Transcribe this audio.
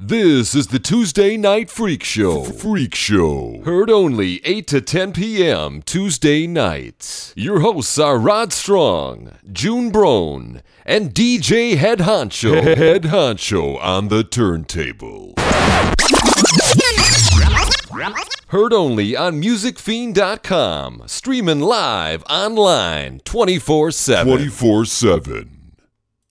This is the Tuesday Night Freak Show. Freak Show. Heard only 8 to 10 p.m. Tuesday nights. Your hosts are Rod Strong, June Brone, and DJ Head Honcho. Head Honcho on the turntable. Heard only on musicfiend.com. Streaming live online 24 7. 24 7.